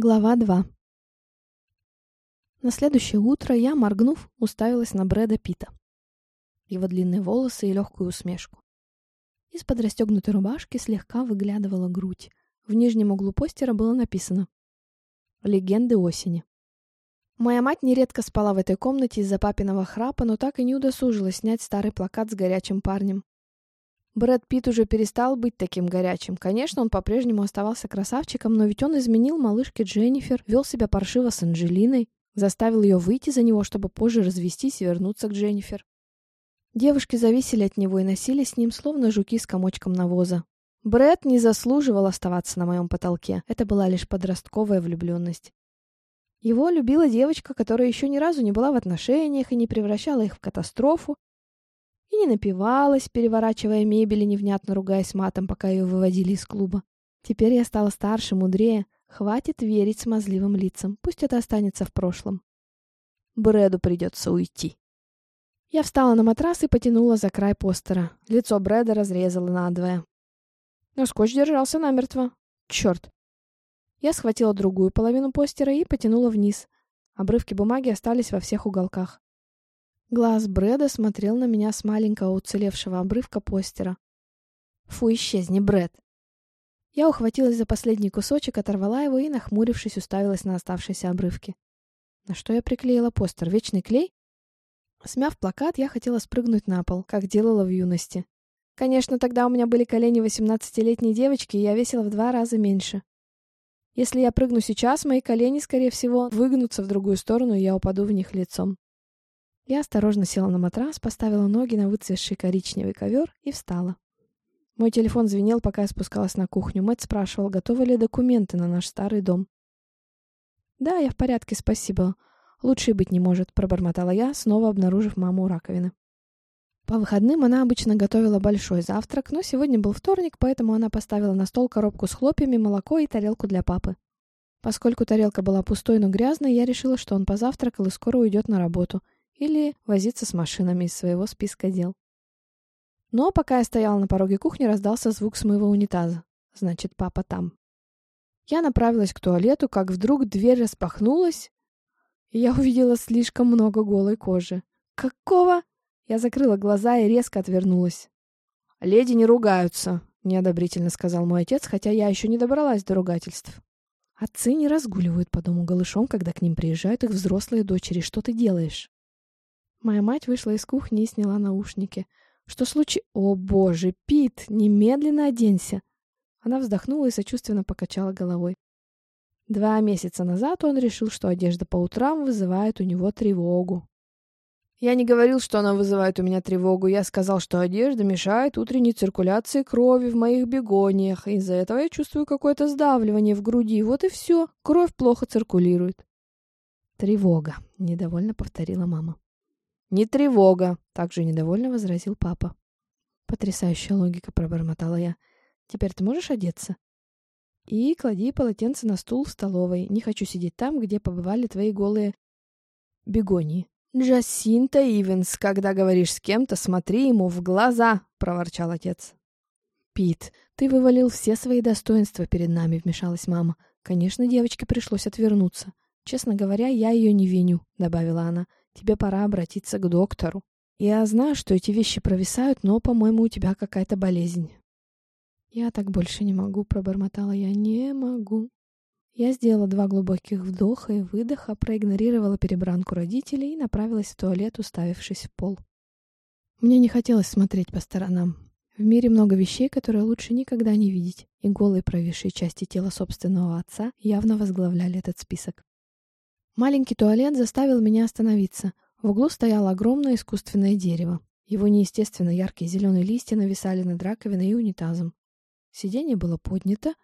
Глава 2 На следующее утро я, моргнув, уставилась на Брэда Питта. Его длинные волосы и легкую усмешку. Из-под расстегнутой рубашки слегка выглядывала грудь. В нижнем углу постера было написано «Легенды осени». Моя мать нередко спала в этой комнате из-за папиного храпа, но так и не удосужилась снять старый плакат с горячим парнем. Брэд Питт уже перестал быть таким горячим. Конечно, он по-прежнему оставался красавчиком, но ведь он изменил малышке Дженнифер, вел себя паршиво с Анджелиной, заставил ее выйти за него, чтобы позже развестись и вернуться к Дженнифер. Девушки зависели от него и носили с ним, словно жуки с комочком навоза. Брэд не заслуживал оставаться на моем потолке. Это была лишь подростковая влюбленность. Его любила девочка, которая еще ни разу не была в отношениях и не превращала их в катастрофу, и не напивалась, переворачивая мебель и невнятно ругаясь матом, пока ее выводили из клуба. Теперь я стала старше, мудрее. Хватит верить смазливым лицам. Пусть это останется в прошлом. Брэду придется уйти. Я встала на матрас и потянула за край постера. Лицо Брэда разрезало надвое. Но скотч держался намертво. Черт. Я схватила другую половину постера и потянула вниз. Обрывки бумаги остались во всех уголках. Глаз Брэда смотрел на меня с маленького уцелевшего обрывка постера. «Фу, исчезни, Брэд!» Я ухватилась за последний кусочек, оторвала его и, нахмурившись, уставилась на оставшиеся обрывки. На что я приклеила постер? Вечный клей? Смяв плакат, я хотела спрыгнуть на пол, как делала в юности. Конечно, тогда у меня были колени восемнадцатилетней девочки, и я весила в два раза меньше. Если я прыгну сейчас, мои колени, скорее всего, выгнутся в другую сторону, и я упаду в них лицом. Я осторожно села на матрас, поставила ноги на выцветший коричневый ковер и встала. Мой телефон звенел, пока я спускалась на кухню. Мэтт спрашивал, готовы ли документы на наш старый дом. «Да, я в порядке, спасибо. Лучше и быть не может», — пробормотала я, снова обнаружив маму у раковины. По выходным она обычно готовила большой завтрак, но сегодня был вторник, поэтому она поставила на стол коробку с хлопьями, молоко и тарелку для папы. Поскольку тарелка была пустой, но грязной, я решила, что он позавтракал и скоро уйдет на работу — или возиться с машинами из своего списка дел. Но пока я стояла на пороге кухни, раздался звук с моего унитаза. Значит, папа там. Я направилась к туалету, как вдруг дверь распахнулась, и я увидела слишком много голой кожи. «Какого?» Я закрыла глаза и резко отвернулась. «Леди не ругаются», — неодобрительно сказал мой отец, хотя я еще не добралась до ругательств. «Отцы не разгуливают по дому голышом, когда к ним приезжают их взрослые дочери. Что ты делаешь?» Моя мать вышла из кухни и сняла наушники. «Что случилось? О, боже, Пит, немедленно оденься!» Она вздохнула и сочувственно покачала головой. Два месяца назад он решил, что одежда по утрам вызывает у него тревогу. Я не говорил, что она вызывает у меня тревогу. Я сказал, что одежда мешает утренней циркуляции крови в моих бегониях. Из-за этого я чувствую какое-то сдавливание в груди. Вот и все. Кровь плохо циркулирует. Тревога, недовольно повторила мама. «Не тревога!» — также недовольно возразил папа. «Потрясающая логика!» — пробормотала я. «Теперь ты можешь одеться?» «И клади полотенце на стул в столовой. Не хочу сидеть там, где побывали твои голые бегонии». «Джасинта Ивенс, когда говоришь с кем-то, смотри ему в глаза!» — проворчал отец. «Пит, ты вывалил все свои достоинства перед нами», — вмешалась мама. «Конечно, девочке пришлось отвернуться. Честно говоря, я ее не виню», — добавила она. Тебе пора обратиться к доктору. Я знаю, что эти вещи провисают, но, по-моему, у тебя какая-то болезнь. Я так больше не могу, пробормотала я. Не могу. Я сделала два глубоких вдоха и выдоха, проигнорировала перебранку родителей и направилась в туалет, уставившись в пол. Мне не хотелось смотреть по сторонам. В мире много вещей, которые лучше никогда не видеть, и голые провисшие части тела собственного отца явно возглавляли этот список. Маленький туалет заставил меня остановиться. В углу стояло огромное искусственное дерево. Его неестественно яркие зеленые листья нависали над раковиной и унитазом. Сиденье было поднято,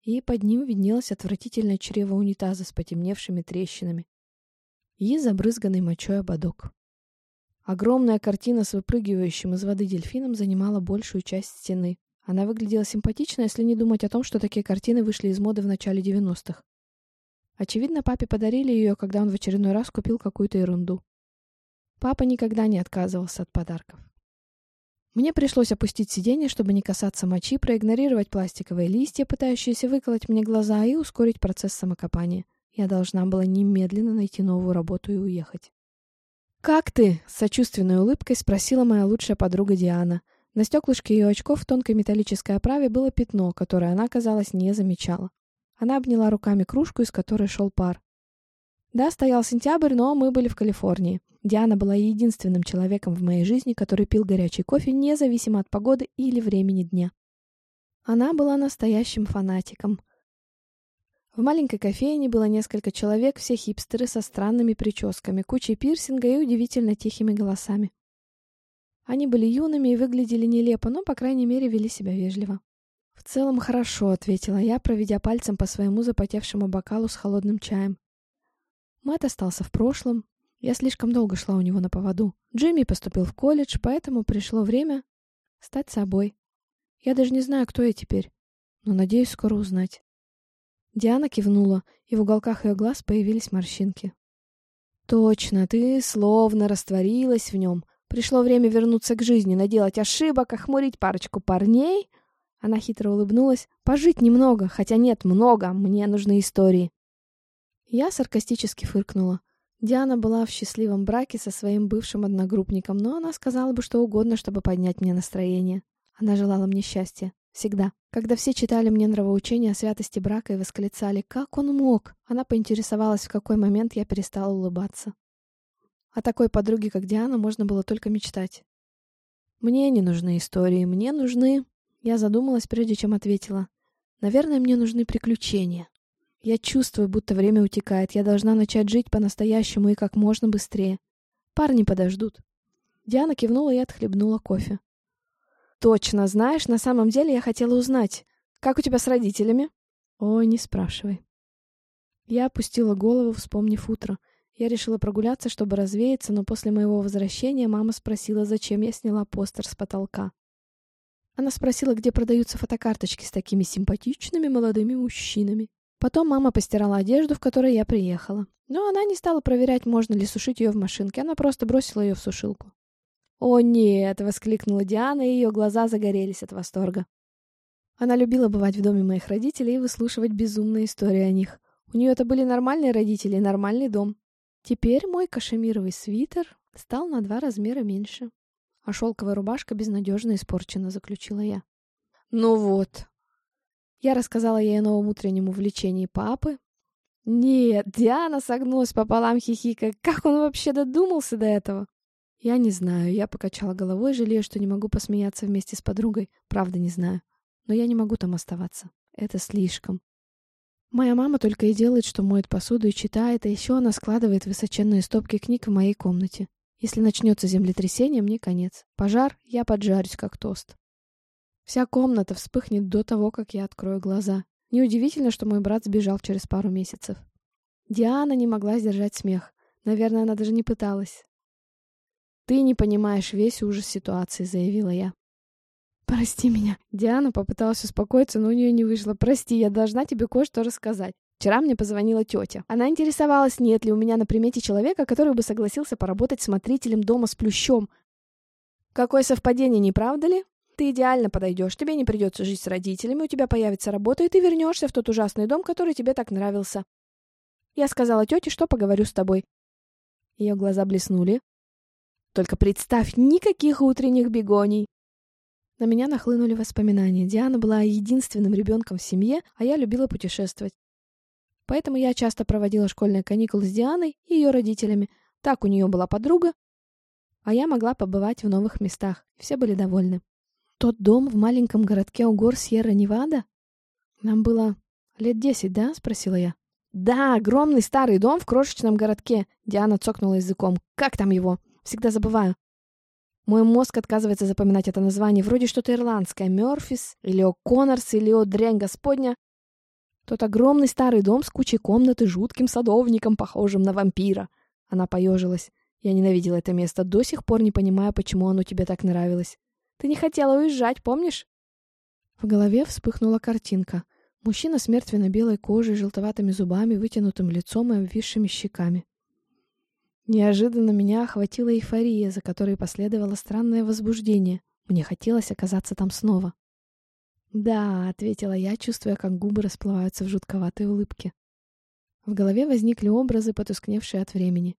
и под ним виднелось отвратительное чрево унитаза с потемневшими трещинами и забрызганный мочой ободок. Огромная картина с выпрыгивающим из воды дельфином занимала большую часть стены. Она выглядела симпатично, если не думать о том, что такие картины вышли из моды в начале 90-х. Очевидно, папе подарили ее, когда он в очередной раз купил какую-то ерунду. Папа никогда не отказывался от подарков. Мне пришлось опустить сиденье, чтобы не касаться мочи, проигнорировать пластиковые листья, пытающиеся выколоть мне глаза, и ускорить процесс самокопания. Я должна была немедленно найти новую работу и уехать. «Как ты?» — с сочувственной улыбкой спросила моя лучшая подруга Диана. На стеклышке ее очков в тонкой металлической оправе было пятно, которое она, казалось, не замечала. Она обняла руками кружку, из которой шел пар. Да, стоял сентябрь, но мы были в Калифорнии. Диана была единственным человеком в моей жизни, который пил горячий кофе независимо от погоды или времени дня. Она была настоящим фанатиком. В маленькой кофейне было несколько человек, все хипстеры со странными прическами, кучей пирсинга и удивительно тихими голосами. Они были юными и выглядели нелепо, но, по крайней мере, вели себя вежливо. «В целом хорошо», — ответила я, проведя пальцем по своему запотевшему бокалу с холодным чаем. Мэтт остался в прошлом. Я слишком долго шла у него на поводу. Джимми поступил в колледж, поэтому пришло время стать собой. Я даже не знаю, кто я теперь, но надеюсь скоро узнать. Диана кивнула, и в уголках ее глаз появились морщинки. «Точно, ты словно растворилась в нем. Пришло время вернуться к жизни, наделать ошибок, охмурить парочку парней». Она хитро улыбнулась. «Пожить немного, хотя нет, много. Мне нужны истории». Я саркастически фыркнула. Диана была в счастливом браке со своим бывшим одногруппником, но она сказала бы что угодно, чтобы поднять мне настроение. Она желала мне счастья. Всегда. Когда все читали мне нравоучения о святости брака и восклицали «Как он мог?», она поинтересовалась, в какой момент я перестала улыбаться. О такой подруге, как Диана, можно было только мечтать. «Мне не нужны истории, мне нужны...» Я задумалась, прежде чем ответила. «Наверное, мне нужны приключения». Я чувствую, будто время утекает. Я должна начать жить по-настоящему и как можно быстрее. Парни подождут. Диана кивнула и отхлебнула кофе. Точно, знаешь, на самом деле я хотела узнать, как у тебя с родителями? Ой, не спрашивай. Я опустила голову, вспомнив утро. Я решила прогуляться, чтобы развеяться, но после моего возвращения мама спросила, зачем я сняла постер с потолка. Она спросила, где продаются фотокарточки с такими симпатичными молодыми мужчинами. Потом мама постирала одежду, в которой я приехала. Но она не стала проверять, можно ли сушить ее в машинке, она просто бросила ее в сушилку. «О нет!» — воскликнула Диана, и ее глаза загорелись от восторга. Она любила бывать в доме моих родителей и выслушивать безумные истории о них. У нее это были нормальные родители и нормальный дом. Теперь мой кашемировый свитер стал на два размера меньше. А шелковая рубашка безнадежно испорчена, заключила я. «Ну вот, я рассказала ей о новом утреннем увлечении папы. Нет, Диана согнулась пополам хихикая. Как он вообще додумался до этого? Я не знаю. Я покачала головой, жалею, что не могу посмеяться вместе с подругой. Правда, не знаю. Но я не могу там оставаться. Это слишком. Моя мама только и делает, что моет посуду и читает, а еще она складывает высоченные стопки книг в моей комнате. Если начнется землетрясение, мне конец. Пожар, я поджарюсь, как тост. Вся комната вспыхнет до того, как я открою глаза. Неудивительно, что мой брат сбежал через пару месяцев. Диана не могла сдержать смех. Наверное, она даже не пыталась. «Ты не понимаешь весь ужас ситуации», — заявила я. «Прости меня». Диана попыталась успокоиться, но у нее не вышло. «Прости, я должна тебе кое-что рассказать. Вчера мне позвонила тетя. Она интересовалась, нет ли у меня на примете человека, который бы согласился поработать смотрителем дома с плющом. Какое совпадение, не правда ли? Ты идеально подойдешь, тебе не придется жить с родителями, у тебя появится работа, и ты вернешься в тот ужасный дом, который тебе так нравился. Я сказала тете, что поговорю с тобой. Ее глаза блеснули. Только представь, никаких утренних бегоний. На меня нахлынули воспоминания. Диана была единственным ребенком в семье, а я любила путешествовать. Поэтому я часто проводила школьные каникулы с Дианой и ее родителями. Так у нее была подруга, а я могла побывать в новых местах. Все были довольны. Тот дом в маленьком городке у гор Сьерра-Невада? Нам было лет десять, да? Спросила я. Да, огромный старый дом в крошечном городке. Диана цокнула языком. Как там его? Всегда забываю. Мой мозг отказывается запоминать это название. Вроде что-то ирландское. Мёрфис, или О'Коннорс, или О Дрянь Господня. Тот огромный старый дом с кучей комнат и жутким садовником, похожим на вампира. Она поежилась. Я ненавидела это место. До сих пор не понимаю, почему оно тебе так нравилось. Ты не хотела уезжать, помнишь?» В голове вспыхнула картинка. Мужчина с мертвенно-белой кожей, желтоватыми зубами, вытянутым лицом и обвисшими щеками. Неожиданно меня охватила эйфория, за которой последовало странное возбуждение. Мне хотелось оказаться там снова. «Да», — ответила я, чувствуя, как губы расплываются в жутковатой улыбке. В голове возникли образы, потускневшие от времени.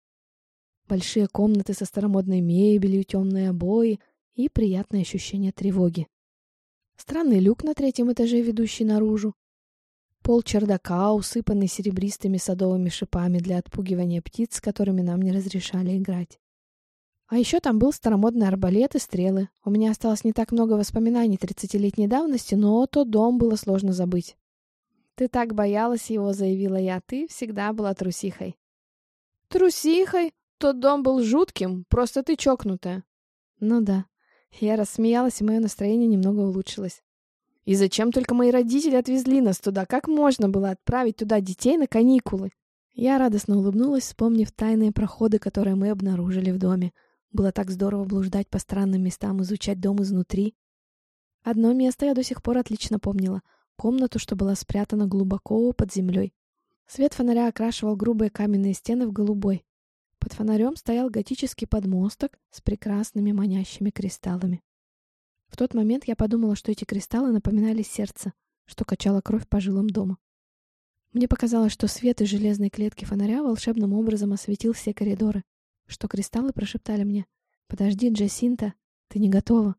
Большие комнаты со старомодной мебелью, темные обои и приятное ощущение тревоги. Странный люк на третьем этаже, ведущий наружу. Пол чердака, усыпанный серебристыми садовыми шипами для отпугивания птиц, с которыми нам не разрешали играть. А еще там был старомодный арбалет и стрелы. У меня осталось не так много воспоминаний тридцатилетней давности, но тот дом было сложно забыть. «Ты так боялась его», — заявила я. «Ты всегда была трусихой». «Трусихой? Тот дом был жутким, просто ты чокнутая». «Ну да». Я рассмеялась, и мое настроение немного улучшилось. И зачем только мои родители отвезли нас туда? Как можно было отправить туда детей на каникулы? Я радостно улыбнулась, вспомнив тайные проходы, которые мы обнаружили в доме. Было так здорово блуждать по странным местам, изучать дом изнутри. Одно место я до сих пор отлично помнила. Комнату, что была спрятана глубоко под землей. Свет фонаря окрашивал грубые каменные стены в голубой. Под фонарем стоял готический подмосток с прекрасными манящими кристаллами. В тот момент я подумала, что эти кристаллы напоминали сердце, что качало кровь по жилам дома. Мне показалось, что свет из железной клетки фонаря волшебным образом осветил все коридоры, что кристаллы прошептали мне «Подожди, Джасинта, ты не готова.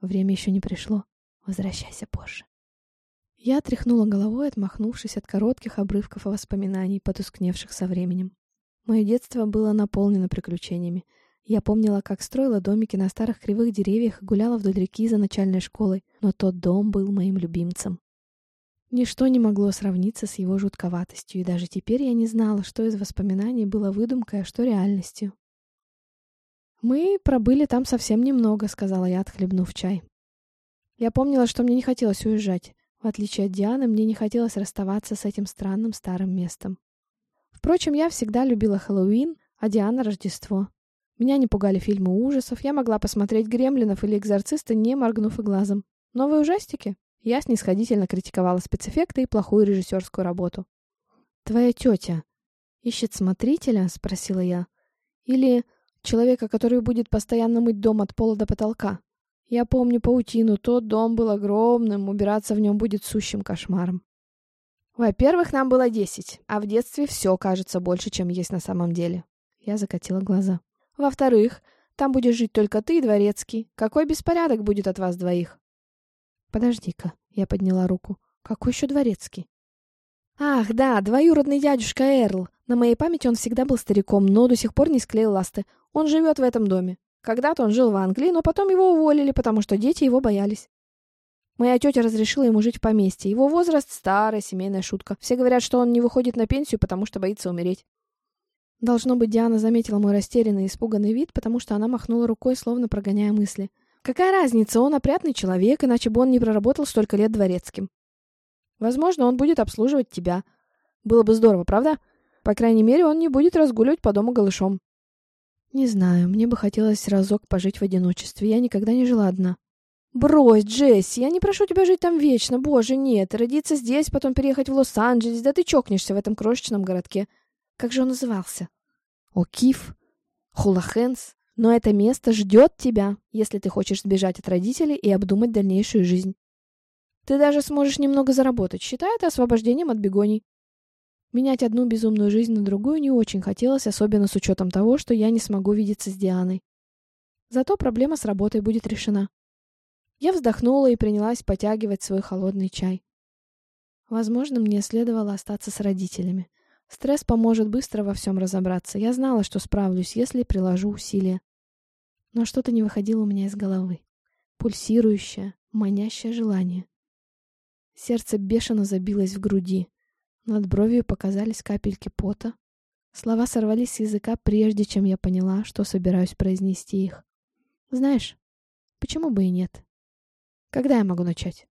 Время еще не пришло. Возвращайся позже». Я тряхнула головой, отмахнувшись от коротких обрывков воспоминаний, потускневших со временем. Мое детство было наполнено приключениями, я помнила, как строила домики на старых кривых деревьях и гуляла вдоль реки за начальной школой, но тот дом был моим любимцем. Ничто не могло сравниться с его жутковатостью, и даже теперь я не знала, что из воспоминаний было выдумкой, а что реальностью. «Мы пробыли там совсем немного», — сказала я, отхлебнув чай. Я помнила, что мне не хотелось уезжать. В отличие от Дианы, мне не хотелось расставаться с этим странным старым местом. Впрочем, я всегда любила Хэллоуин, а Диана — Рождество. Меня не пугали фильмы ужасов, я могла посмотреть «Гремлинов» или «Экзорциста», не моргнув и глазом. Новые ужастики? Я снисходительно критиковала спецэффекты и плохую режиссерскую работу. «Твоя тетя ищет смотрителя?» — спросила я. «Или человека, который будет постоянно мыть дом от пола до потолка?» Я помню паутину, тот дом был огромным, убираться в нем будет сущим кошмаром. Во-первых, нам было десять, а в детстве все кажется больше, чем есть на самом деле. Я закатила глаза. Во-вторых, там будешь жить только ты и дворецкий. Какой беспорядок будет от вас двоих? Подожди-ка, я подняла руку. Какой еще дворецкий? Ах, да, двоюродный дядюшка Эрл. На моей памяти он всегда был стариком, но до сих пор не склеил ласты. Он живет в этом доме. Когда-то он жил в Англии, но потом его уволили, потому что дети его боялись. Моя тетя разрешила ему жить в поместье. Его возраст — старая семейная шутка. Все говорят, что он не выходит на пенсию, потому что боится умереть. Должно быть, Диана заметила мой растерянный и испуганный вид, потому что она махнула рукой, словно прогоняя мысли. «Какая разница? Он опрятный человек, иначе бы он не проработал столько лет дворецким. Возможно, он будет обслуживать тебя. Было бы здорово, правда? По крайней мере, он не будет разгуливать по дому голышом». «Не знаю, мне бы хотелось разок пожить в одиночестве. Я никогда не жила одна». «Брось, Джесси, я не прошу тебя жить там вечно, боже, нет. Родиться здесь, потом переехать в Лос-Анджелес, да ты чокнешься в этом крошечном городке. Как же он назывался? О'Киф? Хулахенс? Но это место ждет тебя, если ты хочешь сбежать от родителей и обдумать дальнейшую жизнь. Ты даже сможешь немного заработать, считай это освобождением от бегоний. Менять одну безумную жизнь на другую не очень хотелось, особенно с учетом того, что я не смогу видеться с Дианой. Зато проблема с работой будет решена. Я вздохнула и принялась потягивать свой холодный чай. Возможно, мне следовало остаться с родителями. Стресс поможет быстро во всем разобраться. Я знала, что справлюсь, если приложу усилия. Но что-то не выходило у меня из головы. Пульсирующее, манящее желание. Сердце бешено забилось в груди. Над бровью показались капельки пота. Слова сорвались с языка, прежде чем я поняла, что собираюсь произнести их. Знаешь, почему бы и нет? Когда я могу начать?